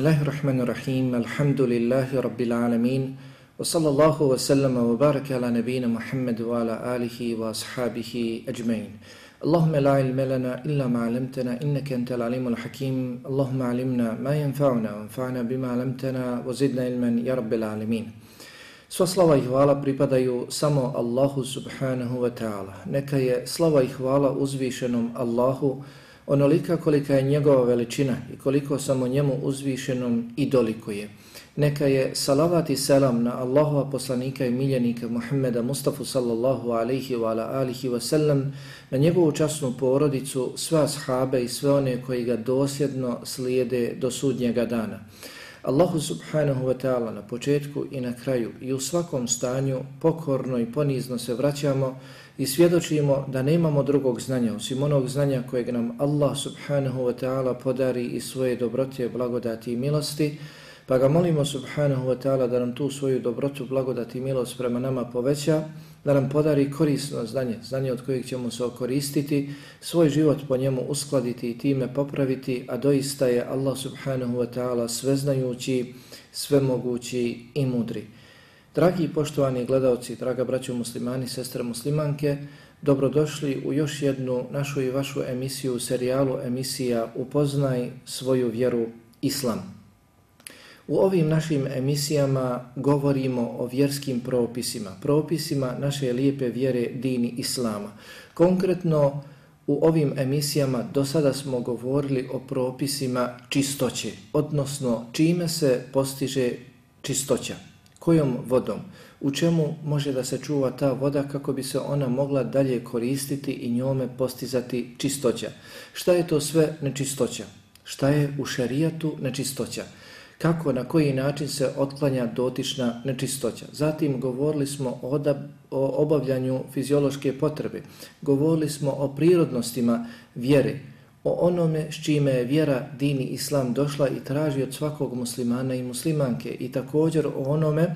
Bismillahirrahmanirrahim. Alhamdulillahi rabbil alamin. Wa sallallahu wa sallama wa baraka ala nabina Muhammad wa ala alihi wa ashabihi ajmain. Allahumma la ilma lana illa ma 'allamtana innaka antal alimul hakim. Allahumma 'allimna ma yanfa'una wanfa'na bima 'allamtana wa zidna ilman ya rabbil alamin. Sva slava i hvala pripadaju samo Allahu subhanahu wa ta'ala. Neka je slava i hvala uzvišenom Allahu onolika kolika je njegova veličina i koliko samo njemu uzvišenom i dolikuje. Neka je salavat i selam na Allahova poslanika i miljenika Muhammeda Mustafa sallallahu alaihi wa ala alihi wa sallam, na njegovu časnu porodicu, sve ashabe i sve one koji ga dosljedno slijede do sudnjega dana. Allahu subhanahu wa ta'ala na početku i na kraju i u svakom stanju pokorno i ponizno se vraćamo i svjedočimo da nemamo drugog znanja osim onog znanja kojeg nam Allah subhanahu wa ta'ala podari i svoje dobrote, blagodati i milosti, pa ga molimo subhanahu wa ta'ala da nam tu svoju dobrotu, blagodati i milost prema nama poveća, da nam podari korisno znanje, znanje od kojeg ćemo se okoristiti, svoj život po njemu uskladiti i time popraviti, a doista je Allah subhanahu wa ta'ala sveznajući, svemogući i mudri. Dragi i poštovani gledalci, draga braćo muslimani, sestre muslimanke, dobrodošli u još jednu našu i vašu emisiju, serijalu emisija Upoznaj svoju vjeru Islam. U ovim našim emisijama govorimo o vjerskim propisima, propisima naše lijepe vjere dini Islama. Konkretno u ovim emisijama do sada smo govorili o propisima čistoće, odnosno čime se postiže čistoća kojom vodom, u čemu može da se čuva ta voda kako bi se ona mogla dalje koristiti i njome postizati čistoća. Šta je to sve nečistoća? Šta je u šarijatu nečistoća? Kako, na koji način se otklanja dotična nečistoća? Zatim govorili smo o, o obavljanju fiziološke potrebe. Govorili smo o prirodnostima vjere, o onome s čime je vjera dini islam došla i traži od svakog muslimana i muslimanke i također o onome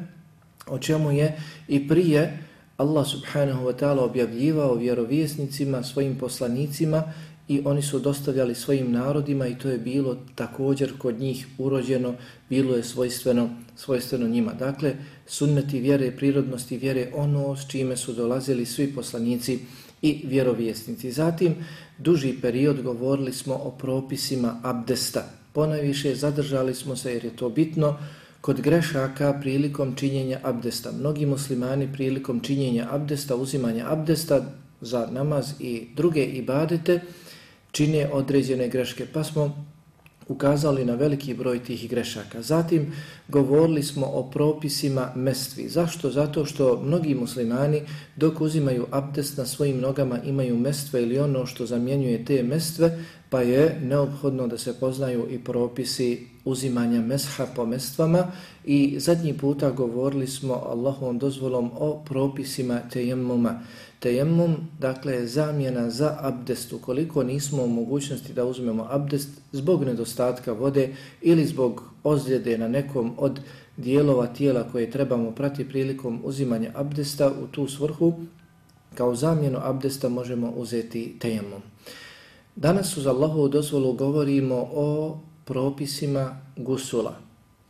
o čemu je i prije Allah subhanahu wa ta'ala objavljivao vjerovjesnicima, svojim poslanicima i oni su dostavljali svojim narodima i to je bilo također kod njih urođeno, bilo je svojstveno, svojstveno njima. Dakle, sunneti vjere, prirodnosti vjere, ono s čime su dolazili svi poslanici i vjerovjesnici. Zatim, duži period govorili smo o propisima abdesta. Ponajviše zadržali smo se jer je to bitno kod grešaka prilikom činjenja abdesta. Mnogi muslimani prilikom činjenja abdesta, uzimanja abdesta za namaz i druge ibadete čine određene greške. Pa smo ukazali na veliki broj tih grešaka. Zatim govorili smo o propisima mestvi. Zašto? Zato što mnogi muslimani dok uzimaju abdest na svojim nogama imaju mestve ili ono što zamjenjuje te mestve, pa je neophodno da se poznaju i propisi uzimanja mesha po mestvama i zadnji puta govorili smo Allahovom dozvolom o propisima tejemmuma. Tejemmum, dakle, zamjena za abdest, ukoliko nismo u mogućnosti da uzmemo abdest zbog nedostatka vode ili zbog ozljede na nekom od dijelova tijela koje trebamo prati prilikom uzimanja abdesta u tu svrhu, kao zamjenu abdesta možemo uzeti tejemmum. Danas uz Allahovu dozvolu govorimo o propisima gusula,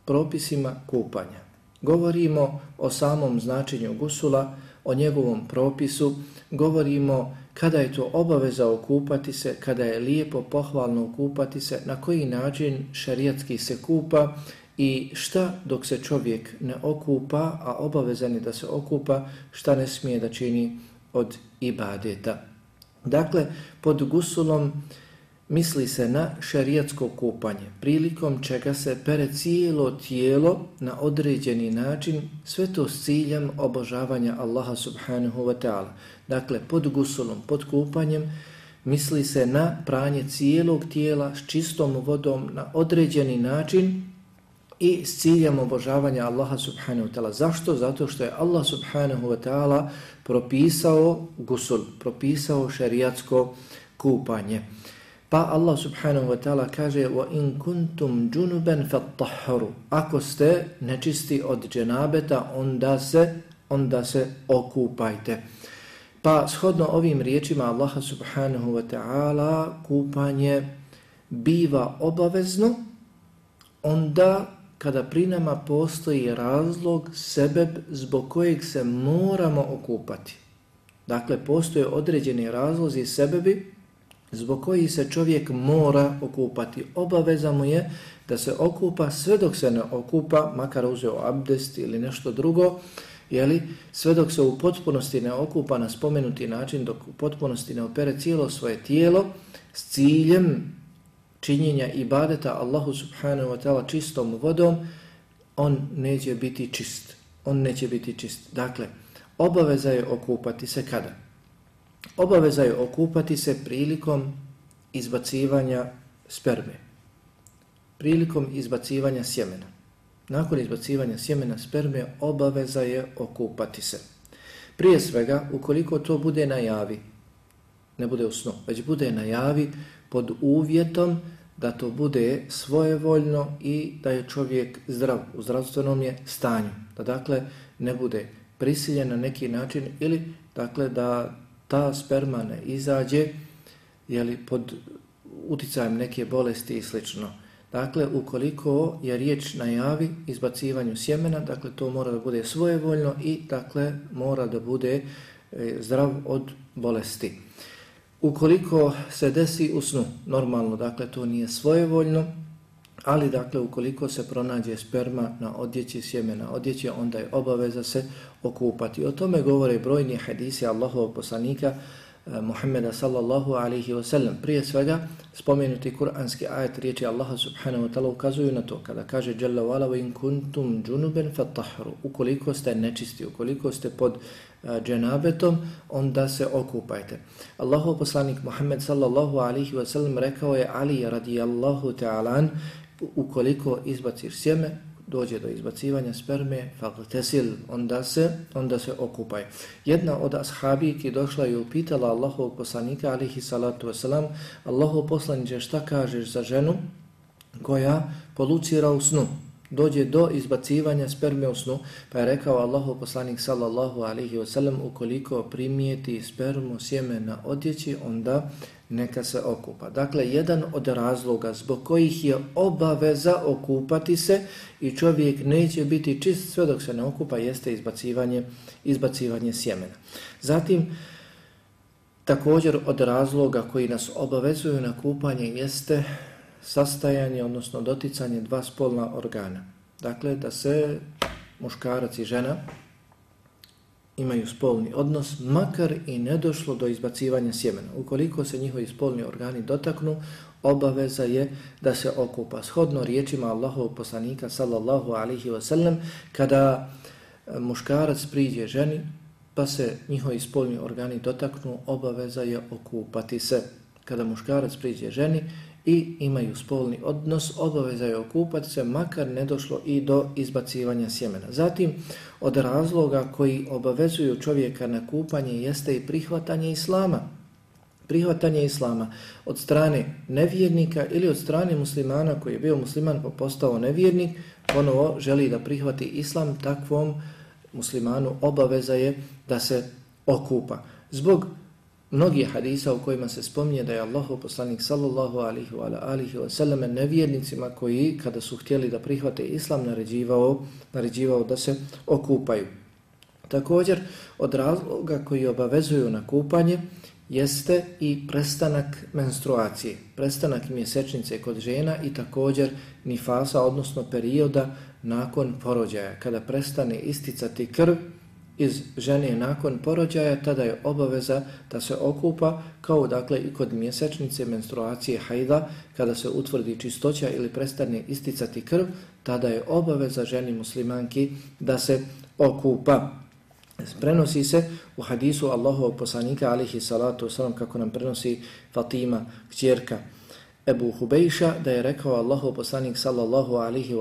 propisima kupanja. Govorimo o samom značenju gusula, o njegovom propisu, govorimo kada je to obaveza okupati se, kada je lijepo, pohvalno okupati se, na koji način šarijatski se kupa i šta dok se čovjek ne okupa, a obavezan je da se okupa, šta ne smije da čini od ibadeta. Dakle, pod gusulom misli se na šerijatsko kupanje, prilikom čega se pere cijelo tijelo na određeni način, sve to s ciljem obožavanja Allaha subhanahu wa ta'ala. Dakle, pod gusulom, pod kupanjem, misli se na pranje cijelog tijela s čistom vodom na određeni način i s ciljem obožavanja Allaha subhanahu wa ta'ala. Zašto? Zato što je Allah subhanahu wa ta'ala propisao gusul, propisao šarijatsko kupanje. Pa Allah subhanahu wa ta'ala kaže wa in kuntum junuban. Ako ste nečisti od dženabeta, onda se onda se okupajte. Pa shodno ovim riječima Allaha subhanahu wa ta'ala kupanje biva obavezno onda kada pri nama postoji razlog, sebeb zbog kojeg se moramo okupati. Dakle, postoje određeni razlozi i sebebi zbog koji se čovjek mora okupati. Obaveza mu je da se okupa sve dok se ne okupa, makar uzeo abdest ili nešto drugo, jeli, sve dok se u potpunosti ne okupa na spomenuti način, dok u potpunosti ne opere cijelo svoje tijelo s ciljem činjenja ibadeta Allahu subhanahu wa ta'ala čistom vodom, on neće biti čist. On neće biti čist. Dakle, obaveza je okupati se kada? Obaveza je okupati se prilikom izbacivanja sperme. Prilikom izbacivanja sjemena. Nakon izbacivanja sjemena sperme, obaveza je okupati se. Prije svega, ukoliko to bude na javi, ne bude u snu, već bude na javi pod uvjetom da to bude svojevoljno i da je čovjek zdrav, u zdravstvenom je stanju. Da dakle ne bude prisiljen na neki način ili dakle da ta sperma ne izađe jeli, pod uticajem neke bolesti i slično. Dakle, ukoliko je riječ najavi izbacivanju sjemena, dakle to mora da bude svojevoljno i dakle mora da bude e, zdrav od bolesti. Ukoliko se desi u snu, normalno, dakle to nije svojevoljno, ali dakle ukoliko se pronađe sperma na odjeći sjemena odjeći, onda je obaveza se okupati. O tome govore brojni hadisi Allahovog poslanika eh, Muhammeda sallallahu alaihi wa sallam. Prije svega spomenuti kuranski ajet riječi Allaha subhanahu wa ta'la ukazuju na to kada kaže Jalla wala in kuntum junuben fatahru ukoliko ste nečisti, ukoliko ste pod eh, dženabetom, onda se okupajte. Allahov poslanik Muhammed sallallahu alihi wasallam rekao je Ali radijallahu ta'alan, ukoliko izbaciš sjeme, dođe do izbacivanja sperme, fagtesil, onda se, onda se okupaj. Jedna od ashabiki došla i upitala Allahov poslanika alihi salatu wasalam, Allahov poslaniče šta kažeš za ženu koja polucira u snu? Dođe do izbacivanja sperme u snu, pa je rekao Allahu poslanik sallallahu alaihi wasallam, ukoliko primijeti spermu sjeme na odjeći, onda neka se okupa. Dakle, jedan od razloga zbog kojih je obaveza okupati se i čovjek neće biti čist sve dok se ne okupa, jeste izbacivanje, izbacivanje sjemena. Zatim, također od razloga koji nas obavezuju na kupanje jeste sastajanje, odnosno doticanje dva spolna organa. Dakle, da se muškarac i žena imaju spolni odnos, makar i ne došlo do izbacivanja sjemena. Ukoliko se njihovi spolni organi dotaknu, obaveza je da se okupa. Shodno riječima Allahovog poslanika, sallallahu alihi wasallam, kada e, muškarac priđe ženi, pa se njihovi spolni organi dotaknu, obaveza je okupati se. Kada muškarac priđe ženi, i imaju spolni odnos, obaveza je okupati se, makar ne došlo i do izbacivanja sjemena. Zatim, od razloga koji obavezuju čovjeka na kupanje jeste i prihvatanje islama. Prihvatanje islama od strane nevjernika ili od strane muslimana koji je bio musliman pa postao nevjernik, ponovo želi da prihvati islam, takvom muslimanu obaveza je da se okupa. Zbog mnogi hadisa u kojima se spominje da je Allah poslanik sallallahu alihi wa alihi wa sallam nevjernicima koji kada su htjeli da prihvate islam naređivao, naređivao da se okupaju. Također od razloga koji obavezuju na kupanje jeste i prestanak menstruacije, prestanak mjesečnice kod žena i također nifasa, odnosno perioda nakon porođaja, kada prestane isticati krv iz žene nakon porođaja, tada je obaveza da se okupa, kao dakle i kod mjesečnice menstruacije hajda, kada se utvrdi čistoća ili prestane isticati krv, tada je obaveza ženi muslimanki da se okupa. Prenosi se u hadisu Allahovog poslanika alihi salatu wasalam, kako nam prenosi Fatima, kćerka Ebu Hubejša da je rekao Allahu poslanik sallallahu alihi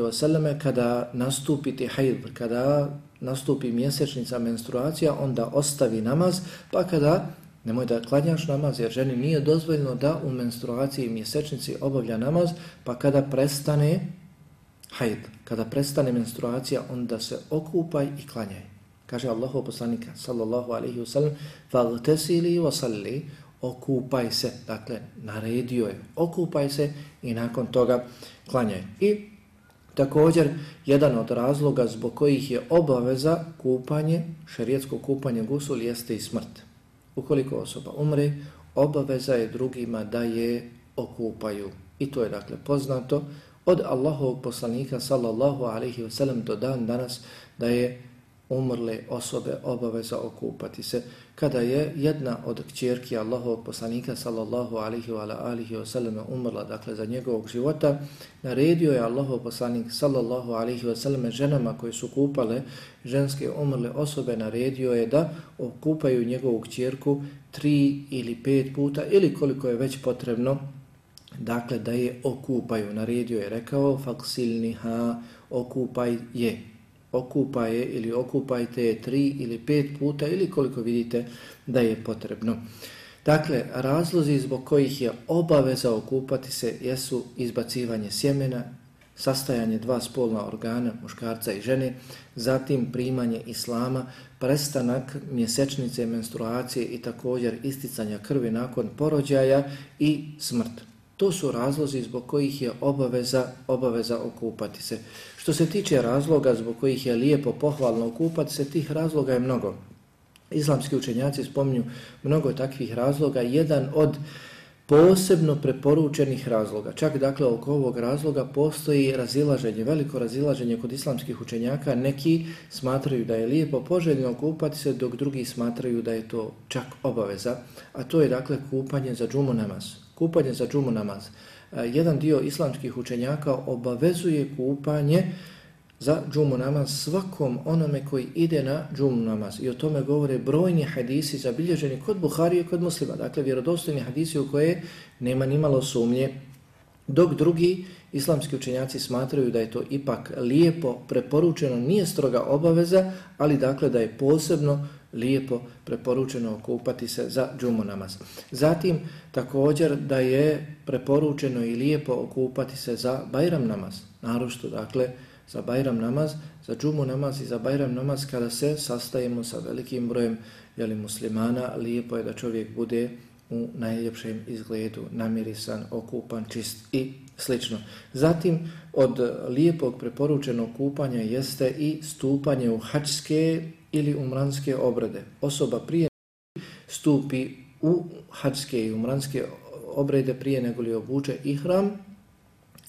wa sallame kada nastupiti hajd, kada nastupi mjesečnica menstruacija, onda ostavi namaz, pa kada nemoj da klanjaš namaz jer ženi nije dozvoljno da u menstruaciji mjesečnici obavlja namaz, pa kada prestane hajd, kada prestane menstruacija, onda se okupaj i klanjaj. Kaže Allahu poslanika sallallahu alihi wa sallam, fa'gtesili wa salli, okupaj se, dakle, naredio je, okupaj se i nakon toga klanjaj. I također, jedan od razloga zbog kojih je obaveza kupanje, šerijetsko kupanje gusul, jeste i smrt. Ukoliko osoba umre, obaveza je drugima da je okupaju. I to je, dakle, poznato od Allahovog poslanika, sallallahu alaihi wa sallam, do dan danas, da je umrle osobe obaveza okupati se. Kada je jedna od kćerki Allahovog poslanika sallallahu alihi wa alihi wa sallam umrla, dakle za njegovog života, naredio je Allahov poslanik sallallahu alihi wa sallam ženama koje su kupale ženske umrle osobe, naredio je da okupaju njegovu kćerku tri ili pet puta ili koliko je već potrebno Dakle, da je okupaju, naredio je, rekao, faksilniha, okupaj je okupaje ili okupajte je tri ili pet puta ili koliko vidite da je potrebno. Dakle, razlozi zbog kojih je obaveza okupati se jesu izbacivanje sjemena, sastajanje dva spolna organa, muškarca i žene, zatim primanje islama, prestanak mjesečnice menstruacije i također isticanja krvi nakon porođaja i smrt. To su razlozi zbog kojih je obaveza, obaveza okupati se. Što se tiče razloga zbog kojih je lijepo pohvalno okupati se, tih razloga je mnogo. Islamski učenjaci spominju mnogo takvih razloga. Jedan od posebno preporučenih razloga, čak dakle oko ovog razloga postoji razilaženje, veliko razilaženje kod islamskih učenjaka. Neki smatraju da je lijepo poželjno kupati se, dok drugi smatraju da je to čak obaveza. A to je dakle kupanje za džumu namaz. Kupanje za džumu namaz. E, jedan dio islamskih učenjaka obavezuje kupanje za džumu namaz svakom onome koji ide na džumu namaz. I o tome govore brojni hadisi zabilježeni kod Buharije i kod muslima. Dakle, vjerodostojni hadisi u koje nema nimalo sumnje. Dok drugi islamski učenjaci smatraju da je to ipak lijepo preporučeno, nije stroga obaveza, ali dakle da je posebno lijepo preporučeno okupati se za džumu namaz. Zatim također da je preporučeno i lijepo okupati se za bajram namaz. Narošto dakle za bajram namaz, za džumu namaz i za bajram namaz kada se sastajemo sa velikim brojem jeli, muslimana, lijepo je da čovjek bude u najljepšem izgledu, namirisan, okupan, čist i slično. Zatim, od lijepog preporučenog kupanja jeste i stupanje u hačske ili umranske obrede. Osoba prije stupi u hađske i umranske obrede prije nego li obuče ihram,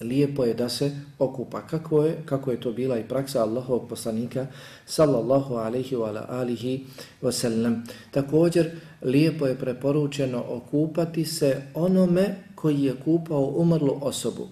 lijepo je da se okupa. Kako je, kako je to bila i praksa Allahovog poslanika sallallahu alaihi wa alihi wasallam. Također, lijepo je preporučeno okupati se onome koji je kupao umrlu osobu.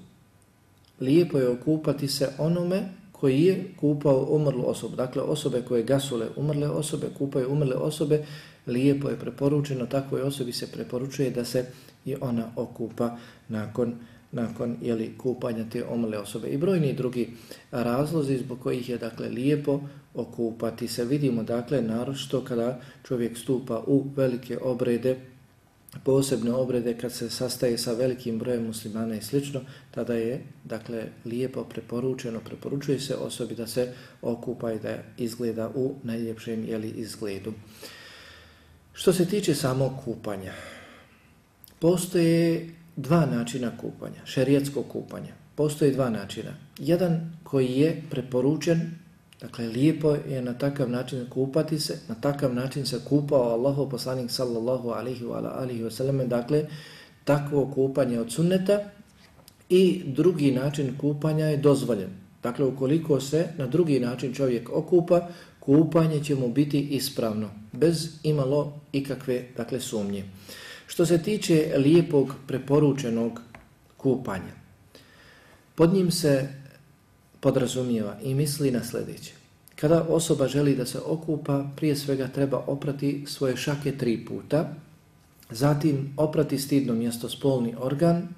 Lijepo je okupati se onome koji je kupao umrlu osobu. Dakle, osobe koje gasule umrle osobe, kupaju umrle osobe, lijepo je preporučeno, takvoj osobi se preporučuje da se i ona okupa nakon nakon jeli, kupanja te umrle osobe. I brojni drugi razlozi zbog kojih je dakle lijepo okupati se. Vidimo dakle naročito kada čovjek stupa u velike obrede, posebne obrede kad se sastaje sa velikim brojem muslimana i slično, tada je dakle lijepo preporučeno, preporučuje se osobi da se okupa i da izgleda u najljepšem jeli, izgledu. Što se tiče samog kupanja, postoje dva načina kupanja, šerijetskog kupanja. Postoje dva načina. Jedan koji je preporučen, dakle lijepo je na takav način kupati se, na takav način se kupao Allahu poslanik sallallahu alihi wa alihi wa sallam, dakle takvo kupanje od sunneta i drugi način kupanja je dozvoljen. Dakle, ukoliko se na drugi način čovjek okupa, kupanje će mu biti ispravno, bez imalo ikakve dakle, sumnje. Što se tiče lijepog preporučenog kupanja, pod njim se podrazumijeva i misli na sljedeće. Kada osoba želi da se okupa, prije svega treba oprati svoje šake tri puta, zatim oprati stidno mjesto spolni organ,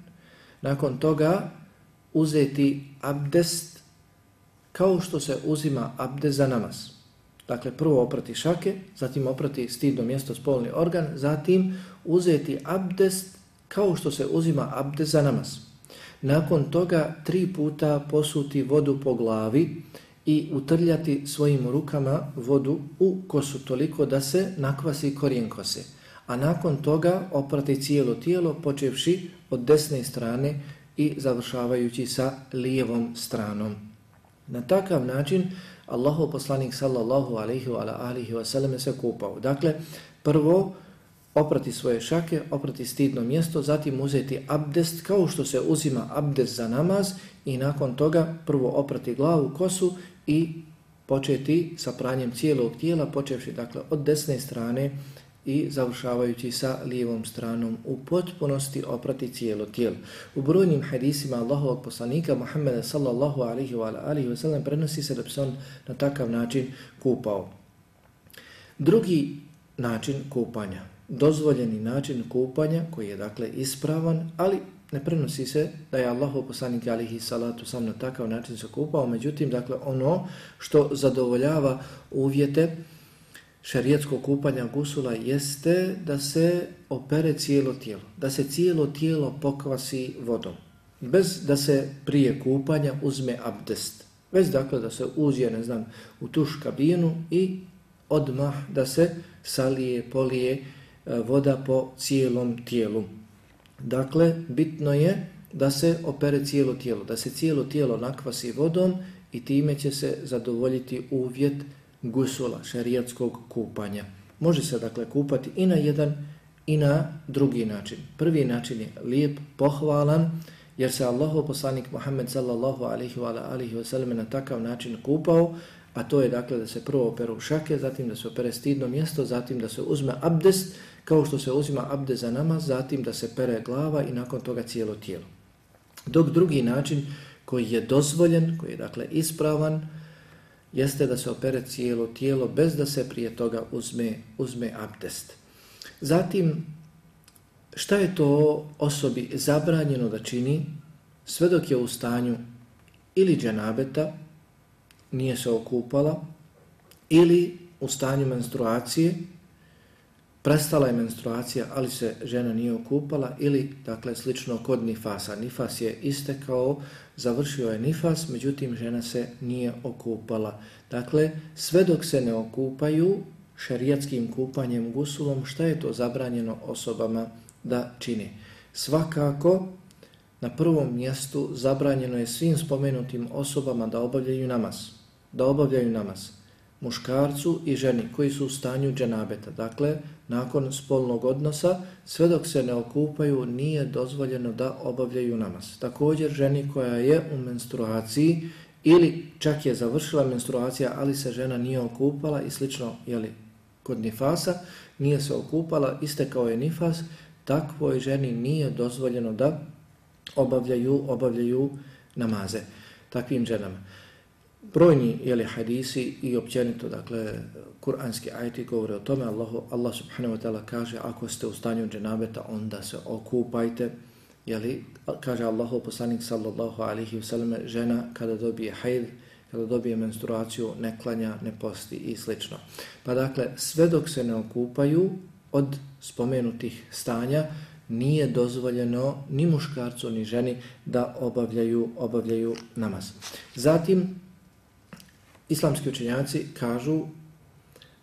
nakon toga uzeti abdest kao što se uzima abdest za namaz. Dakle, prvo oprati šake, zatim oprati stidno mjesto spolni organ, zatim uzeti abdest kao što se uzima abdest za namaz. Nakon toga tri puta posuti vodu po glavi i utrljati svojim rukama vodu u kosu toliko da se nakvasi korijen kose. a nakon toga oprati cijelo tijelo, počevši od desne strane i završavajući sa lijevom stranom. Na takav način Allahov poslanik sallallahu alaihi wa alihi wa sallam se kupao. Dakle, prvo oprati svoje šake, oprati stidno mjesto, zatim uzeti abdest kao što se uzima abdest za namaz i nakon toga prvo oprati glavu, kosu i početi sa pranjem cijelog tijela, počevši dakle od desne strane i završavajući sa lijevom stranom u potpunosti oprati cijelo tijelo. U brojnim hadisima Allahovog poslanika Muhammeda sallallahu alihi wa alihi wa sallam prenosi se da bi se on na takav način kupao. Drugi način kupanja, dozvoljeni način kupanja koji je dakle ispravan, ali ne prenosi se da je Allahu poslanik alihi salatu sam na takav način se kupao, međutim dakle ono što zadovoljava uvjete šarijetskog kupanja gusula jeste da se opere cijelo tijelo, da se cijelo tijelo pokvasi vodom, bez da se prije kupanja uzme abdest, bez dakle da se uzje, ne znam, u tuš kabinu i odmah da se salije, polije E, voda po cijelom tijelu. Dakle, bitno je da se opere cijelo tijelo, da se cijelo tijelo nakvasi vodom i time će se zadovoljiti uvjet gusula, šerijatskog kupanja. Može se dakle kupati i na jedan i na drugi način. Prvi način je lijep, pohvalan, jer se Allahu poslanik Muhammed sallallahu alaihi wa alaihi wa sallam na takav način kupao, a to je dakle da se prvo operu šake, zatim da se opere stidno mjesto, zatim da se uzme abdest, kao što se uzima abdest za namaz, zatim da se pere glava i nakon toga cijelo tijelo. Dok drugi način koji je dozvoljen, koji je dakle ispravan, jeste da se opere cijelo tijelo bez da se prije toga uzme, uzme abdest. Zatim, šta je to osobi zabranjeno da čini sve dok je u stanju ili dženabeta, nije se okupala, ili u stanju menstruacije, prestala je menstruacija, ali se žena nije okupala, ili, dakle, slično kod nifasa. Nifas je istekao, završio je nifas, međutim žena se nije okupala. Dakle, sve dok se ne okupaju šarijatskim kupanjem gusulom, šta je to zabranjeno osobama da čini? Svakako, na prvom mjestu zabranjeno je svim spomenutim osobama da obavljaju namaz. Da obavljaju namaz muškarcu i ženi koji su u stanju dženabeta. Dakle, nakon spolnog odnosa, sve dok se ne okupaju, nije dozvoljeno da obavljaju namaz. Također, ženi koja je u menstruaciji ili čak je završila menstruacija, ali se žena nije okupala i slično, jeli, kod nifasa, nije se okupala, istekao je nifas, takvoj ženi nije dozvoljeno da obavljaju, obavljaju namaze takvim ženama brojni jeli, hadisi i općenito, dakle, kuranski ajti govore o tome, Allah, Allah subhanahu wa ta'ala kaže, ako ste u stanju dženabeta, onda se okupajte, jeli, kaže Allahu poslanik sallallahu alihi vseleme, žena kada dobije hajd, kada dobije menstruaciju, ne klanja, ne posti i slično. Pa dakle, sve dok se ne okupaju od spomenutih stanja, nije dozvoljeno ni muškarcu ni ženi da obavljaju obavljaju namaz. Zatim Islamski učenjaci kažu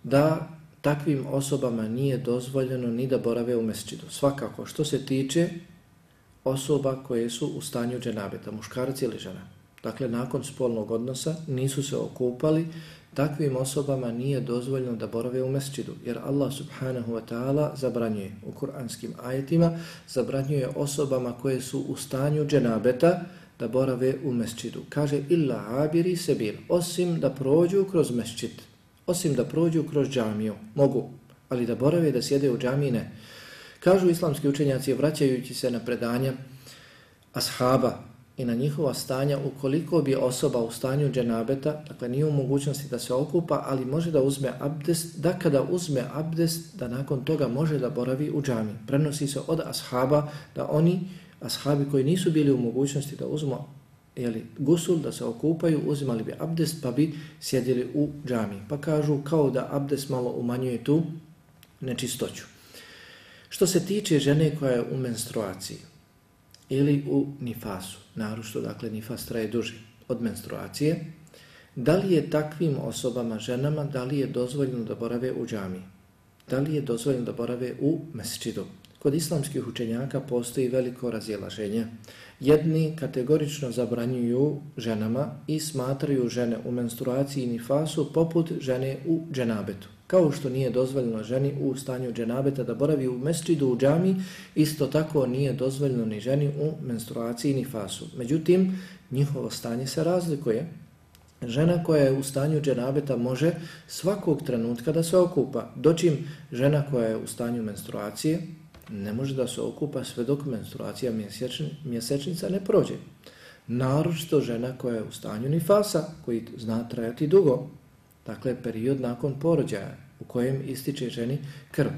da takvim osobama nije dozvoljeno ni da borave u mesčidu. Svakako, što se tiče osoba koje su u stanju dženabeta, muškarac ili žena. Dakle, nakon spolnog odnosa nisu se okupali, takvim osobama nije dozvoljeno da borave u mesčidu. Jer Allah subhanahu wa ta'ala zabranjuje u kuranskim ajetima, zabranjuje osobama koje su u stanju dženabeta, da borave u mesčidu. Kaže illa abiri sebil, osim da prođu kroz mesčid, osim da prođu kroz džamiju, mogu, ali da borave da sjede u džamine. Kažu islamski učenjaci, vraćajući se na predanja ashaba i na njihova stanja, ukoliko bi osoba u stanju dženabeta, dakle nije u mogućnosti da se okupa, ali može da uzme abdest, da kada uzme abdest, da nakon toga može da boravi u džami. Prenosi se od ashaba da oni ashabi koji nisu bili u mogućnosti da uzmu jeli, gusul, da se okupaju, uzimali bi abdest pa bi sjedili u džami. Pa kažu kao da abdest malo umanjuje tu nečistoću. Što se tiče žene koja je u menstruaciji ili u nifasu, narušto, dakle nifas traje duži od menstruacije, da li je takvim osobama, ženama, da li je dozvoljeno da borave u džami? Da li je dozvoljeno da borave u mesčidu? Kod islamskih učenjaka postoji veliko razilaženje. Jedni kategorično zabranjuju ženama i smatraju žene u menstruaciji i nifasu poput žene u dženabetu. Kao što nije dozvoljeno ženi u stanju dženabeta da boravi u mesčidu u džami, isto tako nije dozvoljeno ni ženi u menstruaciji i nifasu. Međutim, njihovo stanje se razlikuje. Žena koja je u stanju dženabeta može svakog trenutka da se okupa, dočim žena koja je u stanju menstruacije ne može da se okupa sve dok menstruacija mjesečni, mjesečnica ne prođe. Naročito žena koja je u stanju nifasa, koji zna trajati dugo, dakle period nakon porođaja u kojem ističe ženi krv.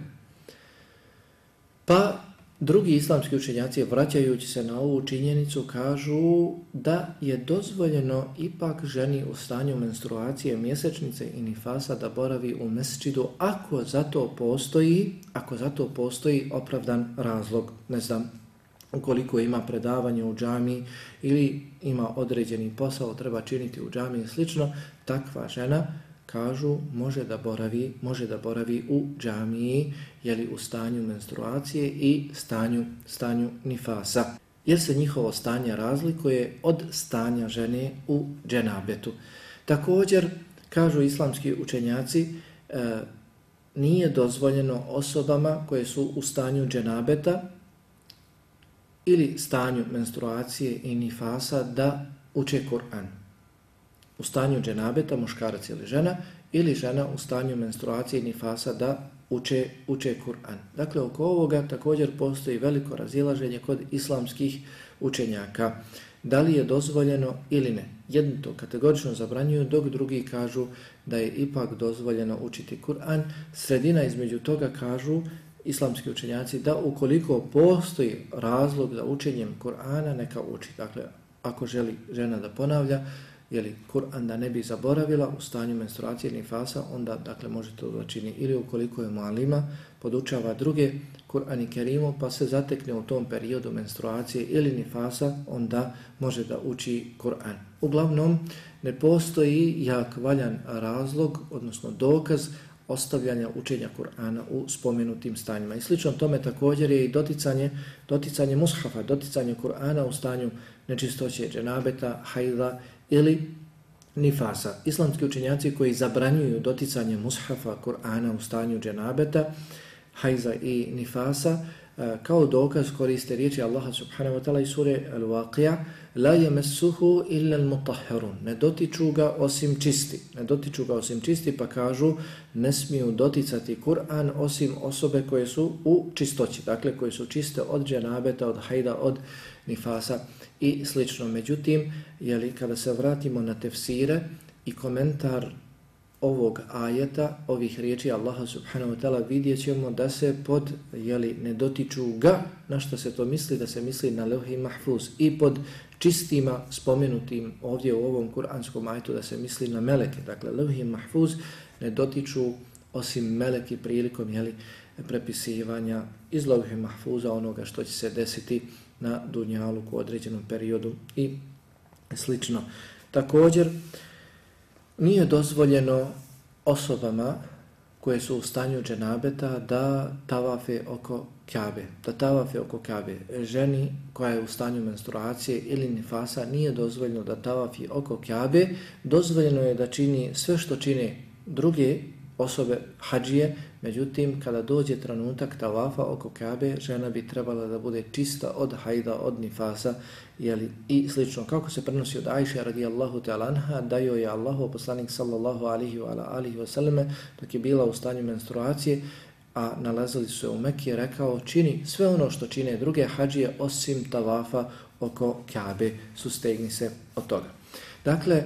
Pa drugi islamski učenjaci vraćajući se na ovu činjenicu kažu da je dozvoljeno ipak ženi u stanju menstruacije mjesečnice i nifasa da boravi u mesčidu ako zato postoji, ako zato postoji opravdan razlog, ne znam, ukoliko ima predavanje u džami ili ima određeni posao treba činiti u džami i slično, takva žena kažu može da boravi može da boravi u džamiji jeli u stanju menstruacije i stanju stanju nifasa. Jer se njihovo stanje razlikuje od stanja žene u dženabetu. Također kažu islamski učenjaci e, nije dozvoljeno osobama koje su u stanju dženabeta ili stanju menstruacije i nifasa da uče Kur'an u stanju dženabeta, muškarac ili žena, ili žena u stanju menstruacije i nifasa da uče, uče Kur'an. Dakle, oko ovoga također postoji veliko razilaženje kod islamskih učenjaka. Da li je dozvoljeno ili ne? Jedni to kategorično zabranjuju, dok drugi kažu da je ipak dozvoljeno učiti Kur'an. Sredina između toga kažu islamski učenjaci da ukoliko postoji razlog za učenjem Kur'ana, neka uči. Dakle, ako želi žena da ponavlja, jeli, Kur'an da ne bi zaboravila u stanju menstruacije ili fasa, onda dakle može to da čini ili ukoliko je malima, podučava druge Kur'an i Kerimu, pa se zatekne u tom periodu menstruacije ili nifasa, onda može da uči Kur'an. Uglavnom, ne postoji jak valjan razlog, odnosno dokaz, ostavljanja učenja Kur'ana u spomenutim stanjima. I slično tome također je i doticanje, doticanje mushafa, doticanje Kur'ana u stanju nečistoće dženabeta, hajda ili nifasa. Islamski učenjaci koji zabranjuju doticanje mushafa Kur'ana u stanju dženabeta, hajza i nifasa, e, kao dokaz koriste riječi Allaha subhanahu wa ta'ala iz sure Al-Waqija la yamassuhu illa al-mutahharun. Ne dotiču ga osim čisti. Ne dotiču ga osim čisti pa kažu ne smiju doticati Kur'an osim osobe koje su u čistoći. Dakle koje su čiste od dženabeta od hajda od nifasa i slično. Međutim, jeli, kada se vratimo na tefsire i komentar ovog ajeta, ovih riječi Allaha subhanahu wa ta'ala, vidjet ćemo da se pod, jeli, ne dotiču ga, na što se to misli, da se misli na levhi mahfuz i pod čistima spomenutim ovdje u ovom kuranskom ajetu da se misli na meleke. Dakle, levhi mahfuz ne dotiču osim meleki prilikom jeli, prepisivanja iz levhi mahfuza onoga što će se desiti na dunjalu u određenom periodu i slično. Također, nije dozvoljeno osobama koje su u stanju dženabeta da tavafe oko kabe, da tavafe oko kabe. Ženi koja je u stanju menstruacije ili nifasa nije dozvoljeno da tavafi oko kabe, dozvoljeno je da čini sve što čine druge osobe hađije, međutim, kada dođe trenutak tavafa oko kabe, žena bi trebala da bude čista od hajda, od nifasa jeli, i slično. Kako se prenosi od Ajše radijallahu ta'ala anha, da joj je Allahu poslanik sallallahu alihi wa alihi wa sallame, dok je bila u stanju menstruacije, a nalazili su se u Mekije, rekao, čini sve ono što čine druge hađije, osim tavafa oko kabe, sustegni se od toga. Dakle,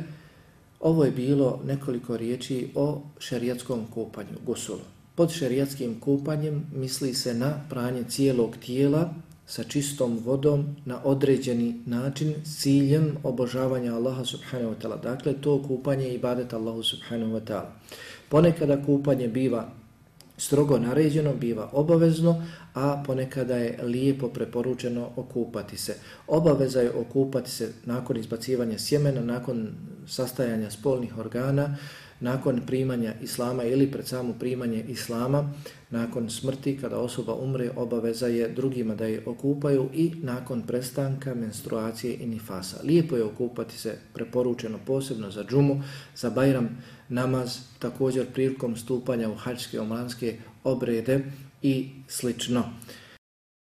Ovo je bilo nekoliko riječi o šerijatskom kupanju, gusulu. Pod šerijatskim kupanjem misli se na pranje cijelog tijela sa čistom vodom na određeni način s ciljem obožavanja Allaha subhanahu wa ta'ala. Dakle, to kupanje je ibadet Allahu subhanahu wa ta'ala. Ponekada kupanje biva strogo naređeno, biva obavezno, a ponekada je lijepo preporučeno okupati se. Obaveza je okupati se nakon izbacivanja sjemena, nakon sastajanja spolnih organa, nakon primanja Islama ili pred samo primanje Islama, nakon smrti, kada osoba umre, obaveza je drugima da je okupaju i nakon prestanka menstruacije i nifasa. Lijepo je okupati se, preporučeno posebno za džumu, za bajram namaz, također prilikom stupanja u hađske omlanske obrede i slično.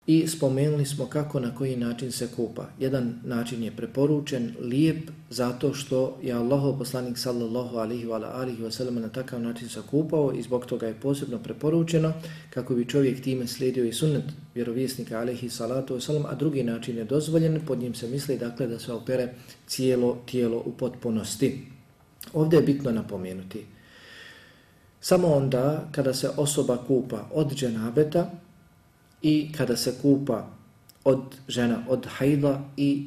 I spomenuli smo kako na koji način se kupa. Jedan način je preporučen, lijep, zato što je Allahov poslanik sallallahu alihi wa alihi wa sallam na takav način se kupao i zbog toga je posebno preporučeno kako bi čovjek time slijedio i sunnet vjerovjesnika alihi salatu wa sallam, a drugi način je dozvoljen, pod njim se misli dakle da se opere cijelo tijelo u potpunosti. Ovdje je bitno napomenuti. Samo onda kada se osoba kupa od dženabeta, i kada se kupa od žena od hajda i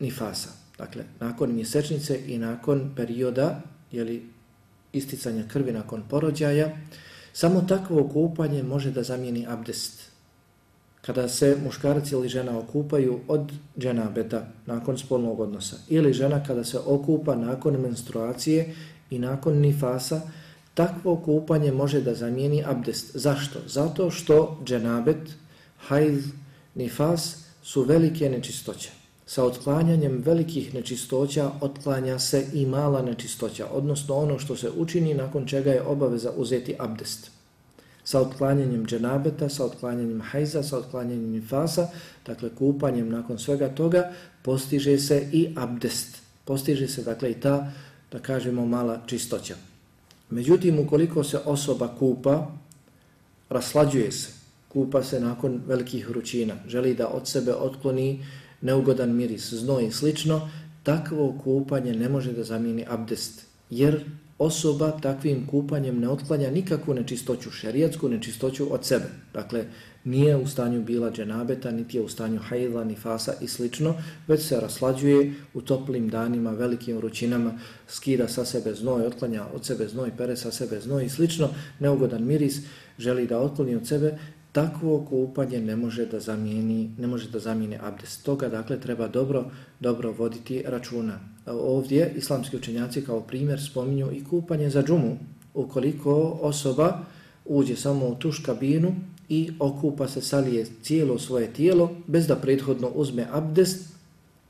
nifasa. Dakle, nakon mjesečnice i nakon perioda jeli, isticanja krvi nakon porođaja, samo takvo kupanje može da zamijeni abdest. Kada se muškarac ili žena okupaju od dženabeta nakon spolnog odnosa ili žena kada se okupa nakon menstruacije i nakon nifasa, takvo kupanje može da zamijeni abdest. Zašto? Zato što dženabet hajz, nifas su velike nečistoće. Sa otklanjanjem velikih nečistoća otklanja se i mala nečistoća, odnosno ono što se učini nakon čega je obaveza uzeti abdest. Sa otklanjanjem dženabeta, sa otklanjanjem hajza, sa otklanjanjem nifasa, dakle kupanjem nakon svega toga, postiže se i abdest. Postiže se dakle i ta, da kažemo, mala čistoća. Međutim, ukoliko se osoba kupa, raslađuje se, kupa se nakon velikih vrućina, želi da od sebe otkloni neugodan miris, znoj i slično, takvo kupanje ne može da zamijeni abdest, jer osoba takvim kupanjem ne otklanja nikakvu nečistoću, šerijatsku nečistoću od sebe. Dakle, nije u stanju bila dženabeta, niti je u stanju hajla, ni fasa i slično, već se raslađuje u toplim danima, velikim vrućinama, skida sa sebe znoj, otklanja od sebe znoj, pere sa sebe znoj i slično, neugodan miris, želi da otkloni od sebe, takvo kupanje ne može da zamijeni, ne može da zamijeni abdest. Toga dakle treba dobro dobro voditi računa. Ovdje islamski učenjaci kao primjer spominju i kupanje za džumu. Ukoliko osoba uđe samo u tuš kabinu i okupa se salije cijelo svoje tijelo bez da prethodno uzme abdest,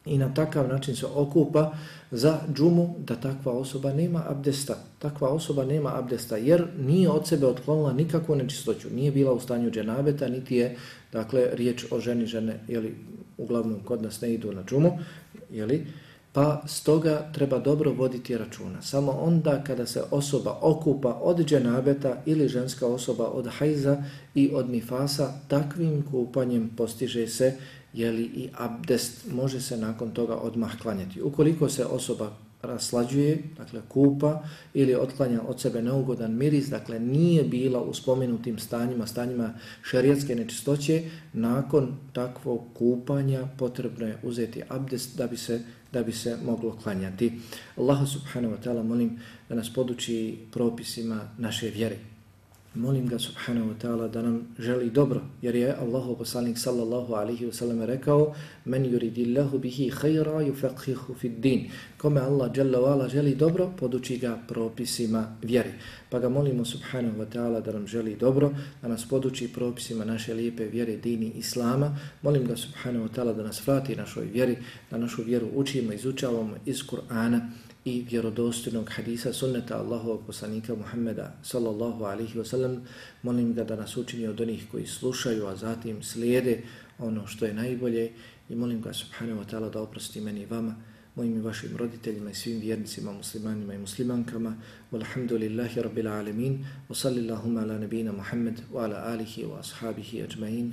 i na takav način se okupa za džumu da takva osoba nema abdesta. Takva osoba nema abdesta jer nije od sebe otklonila nikakvu nečistoću. Nije bila u stanju dženabeta, niti je dakle, riječ o ženi žene, jeli, uglavnom kod nas ne idu na džumu, jeli, pa stoga treba dobro voditi računa. Samo onda kada se osoba okupa od dženabeta ili ženska osoba od hajza i od nifasa, takvim kupanjem postiže se jeli i abdest može se nakon toga odmah klanjati. Ukoliko se osoba raslađuje, dakle kupa ili otklanja od sebe neugodan miris, dakle nije bila u spomenutim stanjima, stanjima šerijatske nečistoće, nakon takvog kupanja potrebno je uzeti abdest da bi se da bi se moglo klanjati. Allah subhanahu wa ta'ala molim da nas poduči propisima naše vjere molim ga subhanahu wa ta'ala da nam želi dobro, jer je Allahu poslanik sallallahu alaihi wa sallam rekao men yuridillahu bihi khayra yufaqihu fid din. Kome Allah jalla wa želi dobro, poduči ga propisima vjeri. Pa ga molimo subhanahu wa ta'ala da nam želi dobro, da nas poduči propisima naše lijepe vjere dini Islama. Molim ga subhanahu wa ta'ala da nas vrati našoj vjeri, da našu vjeru učimo, izučavamo iz Kur'ana, i vjerodostojnog hadisa sunneta Allahovog poslanika Muhammeda sallallahu alaihi wa sallam. Molim ga da nas učini od onih koji slušaju, a zatim slijede ono što je najbolje i molim ga subhanahu wa ta'ala da oprosti meni i vama, mojim i vašim roditeljima i svim vjernicima, muslimanima i muslimankama. Walhamdulillahi rabbil alemin. Wa sallillahumma ala nabina Muhammed wa ala alihi wa ashabihi ajma'in.